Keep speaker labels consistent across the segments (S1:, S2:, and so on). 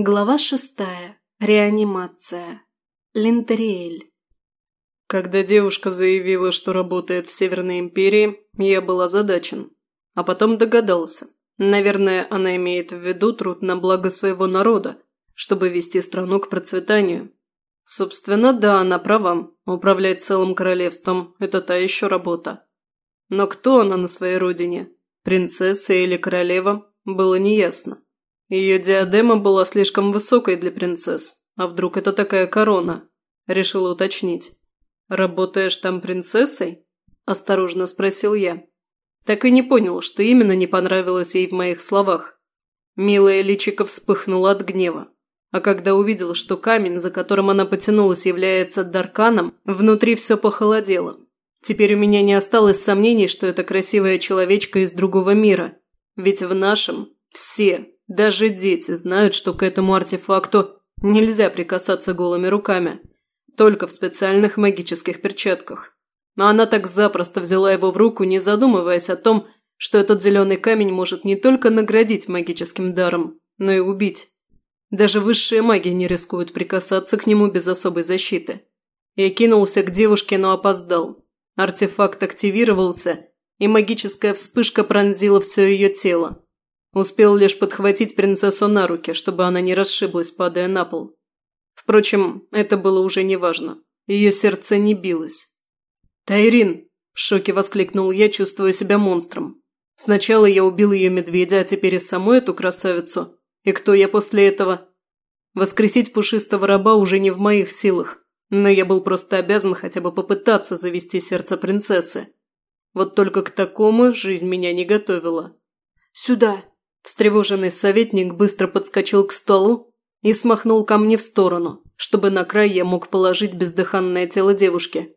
S1: Глава шестая. Реанимация. Линтериэль.
S2: Когда девушка заявила, что работает в Северной Империи, я был озадачен. А потом догадался. Наверное, она имеет в виду труд на благо своего народа, чтобы вести страну к процветанию. Собственно, да, она права. Управлять целым королевством – это та еще работа. Но кто она на своей родине? Принцесса или королева? Было неясно. Ее диадема была слишком высокой для принцесс. А вдруг это такая корона? Решила уточнить. «Работаешь там принцессой?» – осторожно спросил я. Так и не понял, что именно не понравилось ей в моих словах. Милая личико вспыхнула от гнева. А когда увидел, что камень, за которым она потянулась, является Дарканом, внутри все похолодело. Теперь у меня не осталось сомнений, что это красивая человечка из другого мира. Ведь в нашем все, даже дети знают, что к этому артефакту нельзя прикасаться голыми руками, только в специальных магических перчатках. Но она так запросто взяла его в руку, не задумываясь о том, что этот зеленый камень может не только наградить магическим даром, но и убить. Даже высшие маги не рискуют прикасаться к нему без особой защиты. Я кинулся к девушке, но опоздал. Артефакт активировался, и магическая вспышка пронзила все ее тело. Успел лишь подхватить принцессу на руки, чтобы она не расшиблась, падая на пол. Впрочем, это было уже неважно. Ее сердце не билось. «Тайрин!» – в шоке воскликнул я, чувствуя себя монстром. «Сначала я убил ее медведя, а теперь и саму эту красавицу. И кто я после этого?» Воскресить пушистого раба уже не в моих силах, но я был просто обязан хотя бы попытаться завести сердце принцессы. Вот только к такому жизнь меня не готовила.
S1: «Сюда!»
S2: Встревоженный советник быстро подскочил к столу и смахнул ко мне в сторону, чтобы на край я мог положить бездыханное тело девушки.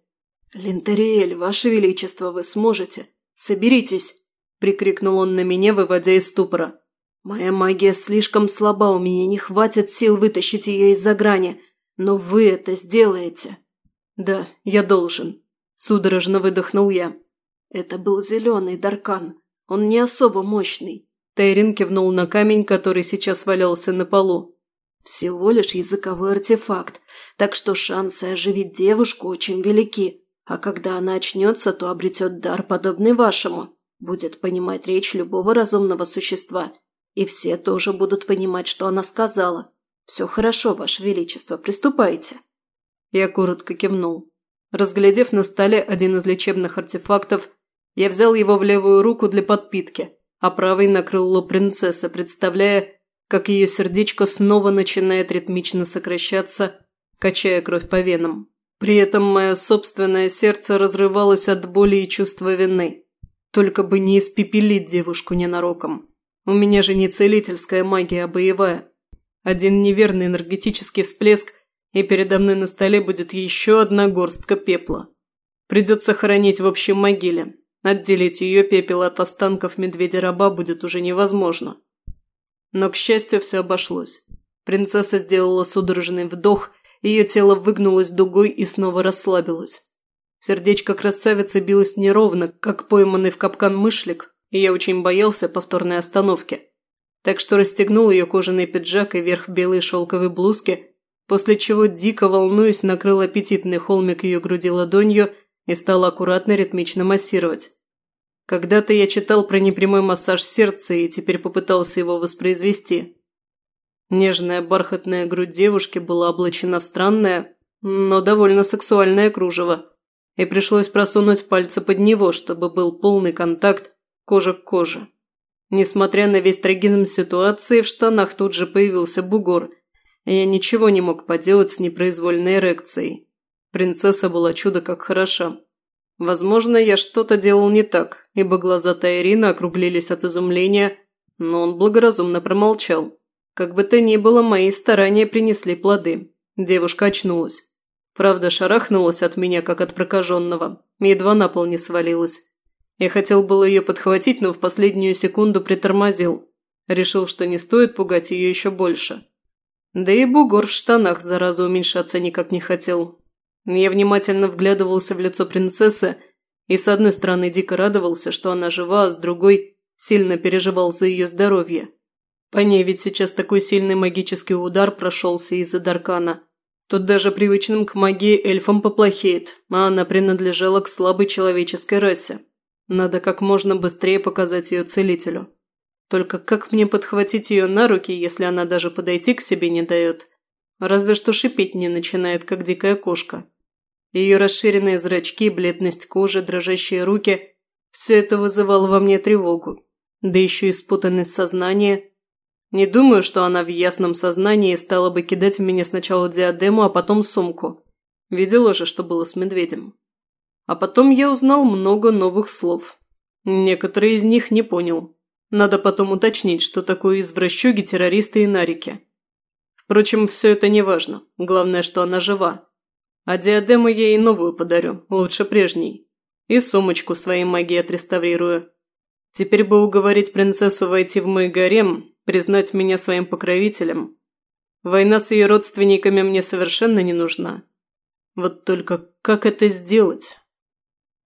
S1: «Линтериэль, ваше величество, вы сможете! Соберитесь!» – прикрикнул он на меня, выводя из ступора. «Моя магия слишком слаба, у меня не хватит сил вытащить ее из-за грани, но вы это сделаете!»
S2: «Да, я должен», – судорожно выдохнул я.
S1: «Это был зеленый Даркан, он не особо мощный,
S2: Тайрин кивнул на камень, который сейчас валялся на полу.
S1: «Всего лишь языковой артефакт, так что шансы оживить девушку очень велики, а когда она очнется, то обретет дар, подобный вашему, будет понимать речь любого разумного существа, и все тоже будут понимать, что она сказала. Все хорошо, ваше величество, приступайте».
S2: Я коротко кивнул. Разглядев на столе один из лечебных артефактов, я взял его в левую руку для подпитки – а правой накрыл лоб принцессы, представляя, как ее сердечко снова начинает ритмично сокращаться, качая кровь по венам. При этом мое собственное сердце разрывалось от боли и чувства вины. Только бы не испепелить девушку ненароком. У меня же не целительская магия, а боевая. Один неверный энергетический всплеск, и передо мной на столе будет еще одна горстка пепла. Придется хоронить в общей могиле, Отделить ее пепел от останков медведя-раба будет уже невозможно. Но, к счастью, все обошлось. Принцесса сделала судорожный вдох, ее тело выгнулось дугой и снова расслабилось. Сердечко красавицы билось неровно, как пойманный в капкан мышлик, и я очень боялся повторной остановки. Так что расстегнул ее кожаный пиджак и верх белой шелковой блузки, после чего, дико волнуясь, накрыл аппетитный холмик ее груди ладонью и стал аккуратно ритмично массировать. Когда-то я читал про непрямой массаж сердца и теперь попытался его воспроизвести. Нежная бархатная грудь девушки была облачена в странное, но довольно сексуальное кружево, и пришлось просунуть пальцы под него, чтобы был полный контакт кожа к коже. Несмотря на весь трагизм ситуации, в штанах тут же появился бугор, и я ничего не мог поделать с непроизвольной эрекцией. Принцесса была чудо как хороша. Возможно, я что-то делал не так, ибо глаза Тайрина округлились от изумления, но он благоразумно промолчал. Как бы то ни было, мои старания принесли плоды. Девушка очнулась. Правда, шарахнулась от меня, как от прокаженного. Едва на пол не свалилась. Я хотел было ее подхватить, но в последнюю секунду притормозил. Решил, что не стоит пугать ее еще больше. Да и бугор в штанах, зараза, уменьшаться никак не хотел. Я внимательно вглядывался в лицо принцессы и с одной стороны дико радовался, что она жива, а с другой сильно переживал за ее здоровье. По ней ведь сейчас такой сильный магический удар прошелся из-за Даркана. Тут даже привычным к магии эльфам поплохеет, а она принадлежала к слабой человеческой расе. Надо как можно быстрее показать ее целителю. Только как мне подхватить ее на руки, если она даже подойти к себе не дает? Разве что шипеть не начинает, как дикая кошка. Ее расширенные зрачки, бледность кожи, дрожащие руки – все это вызывало во мне тревогу. Да еще и спутанность сознания. Не думаю, что она в ясном сознании стала бы кидать в меня сначала диадему, а потом сумку. Видела же, что было с медведем. А потом я узнал много новых слов. Некоторые из них не понял. Надо потом уточнить, что такое извращуги, террористы и нарики. Впрочем, все это не важно. Главное, что она жива. А диадему я ей новую подарю, лучше прежней. И сумочку своей магии отреставрирую. Теперь бы уговорить принцессу войти в мой гарем, признать меня своим покровителем. Война с ее родственниками мне совершенно не нужна. Вот только как это сделать?